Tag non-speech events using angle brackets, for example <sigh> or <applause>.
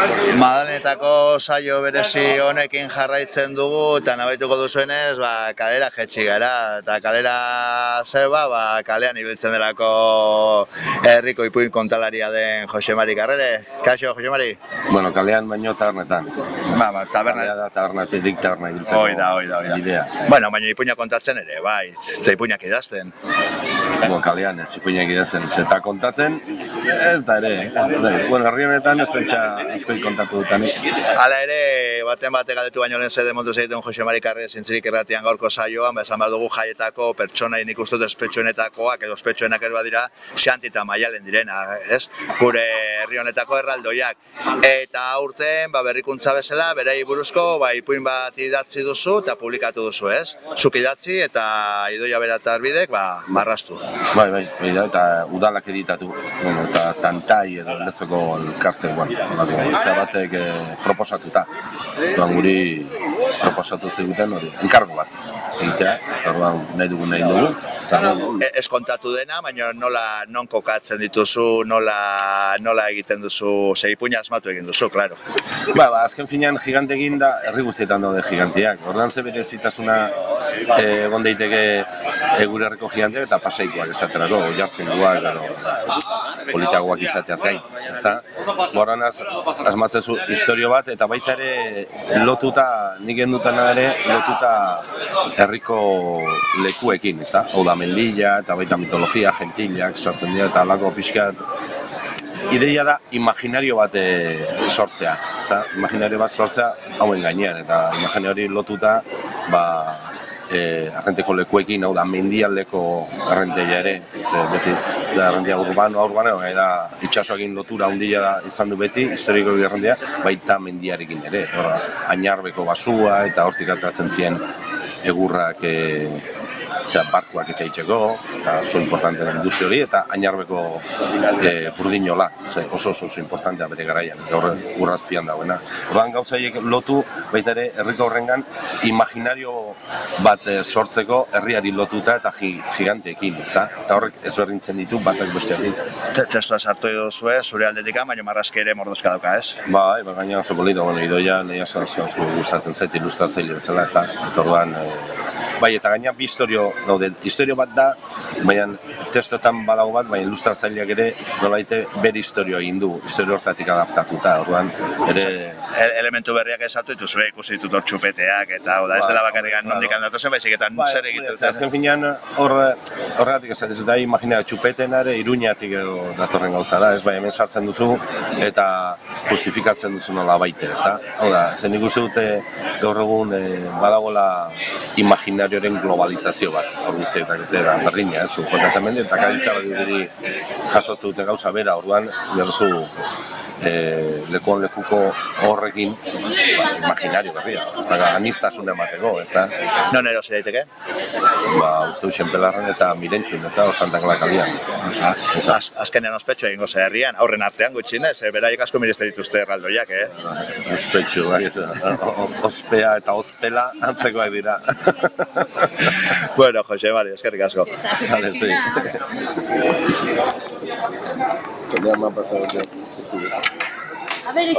Madalenetako saio berezi honekin jarraitzen dugu eta nabaituko duzuenez, ba, kalera jetxi gara eta kalera zeba, ba, kalean ibiltzen delako herriko ipuin kontalaria den Jose Mari Carrere. Kaixo, Jose Mari? Bueno, kalean baino tabernetan. Ba, ba, taberna. Kalea da tabernatik taberna ibiltzeko Hoi da, hoi da, hoi da. bidea. Bueno, baina ipuina kontatzen ere, bai, eta ipuinak idazten. Bueno, kalean ez ipuinak idazten. Zeta kontatzen, ez da ere. Ez da, bueno, herri honetan ez pentsa asko kontatu dutanik. Hala ere, baten bate galdetu baino lehen zede montuz egiten Jose Mari Carrere zintzirik erratian gaurko saioan, ba, esan behar dugu jaietako pertsonai nik uste dut espetxoenetakoak edo espetxoenak ez badira xanti eta maialen direna, ez? Gure herri honetako erraldoiak. Eta aurten, ba, berrikuntza bezala, berei buruzko, ba, ipuin bat idatzi duzu eta publikatu duzu, ez? Zuk idatzi eta idoia beratar bidek, ba, marrastu. Bai, bai, bai eta udalak editatu. Bueno, eta tantai edo lezoko elkarte, bueno, izte batek eh, proposatuta. Duan guri proposatu ziguten hori, enkargo bat. Egitea, eta orduan nahi dugu nahi dugu. E, ez kontatu dena, baina nola non kokatzen dituzu, nola, nola egiten duzu, ze ipuina asmatu egin duzu, claro. Ba, ba, azken finean gigante egin da, herri guztietan daude giganteak. Ordan ze berezitasuna eh, egon daiteke e, gure herriko giganteak eta paseikoak esaterako, jartzen duak, politagoak izateaz gain. Ezta? Borran az, asmatzen zu historio bat, eta baita ere lotuta, nik gendutan ere, lotuta herriko lekuekin, ezta? Hau da, mendila, eta baita mitologia, gentilak, sartzen dira, eta alako pixkat, ideia da imaginario bat e, sortzea, ezta? Imaginario bat sortzea hauen gainean eta imaginario hori lotuta ba e, arrenteko lekuekin, hau da, mendialdeko arrenteia ere, ze beti, da, arrentea urbano, urbano, gai da, itxasoakin lotura handia da izan du beti, historiko arrentea, baita mendiarekin ere, hor, ainarbeko basua, eta hortik atratzen ziren egurrak, e, zera, barkuak eta itxeko, eta oso importante da industria hori, eta ainarbeko e, burdinola, ze, oso oso, oso importantea bere garaian, gaur urrazpian dagoena. Orduan gauza horiek lotu, baita ere, herriko horrengan, imaginario bat e, sortzeko herriari lotuta eta gi, giganteekin, ezta? Eta horrek ezberdintzen ditu batak bestearekin. Te- Testua sartu duzu, zure aldetik, baina marrazki ere mordoska dauka, ez? Bai, ba, gaina oso polito, bueno, idoia, asko gustatzen zait ilustratzaile bezala, ez da, eta orduan, e, bai, eta gaina bi historio daude, historio bat da, baina testotan badago bat, baina ilustratzaileak ere, nolaite, bere historioa egin du, historio hortatik adaptatuta, orduan, ere, E- elementu berriak esatu dituzu, ikusi ditut hor txupeteak, eta hau da, ez dela Bai, bakarrik claro. nondik handatu baizik eta Bai, zer egiten duten. Azken finean, hor, horregatik esaten dut, da, imagina, txupetena ere iruñatik edo datorren gauza da, ez bai, hemen sartzen duzu, eta justifikatzen duzu nola baite, ez da? Hau da, zen ikusi dute gaur egun e, badagola imaginarioaren globalizazio bat, guztietak eta da, berdina, ez, zukotak hemen, eta karitza bat diri jasotze dute gauza bera, orduan, berzu, e, lekuan lekuko horrekin, ba, imaginario berria, eta anistasuna emateko, ez da? Non erosi daiteke? ba, uste du xenpelarren eta mirentzun, ez da, hor Santa Clara kalian. Az, azkenean ospetxo egingo ze herrian, aurren artean gutxinez, e, beraiek asko mirezte dituzte erraldoiak, eh? Ospetxu, bai, ospea eta ospela antzekoak dira. <laughs> bueno, Jose, bari, eskerrik asko. Vale, sí. A ver,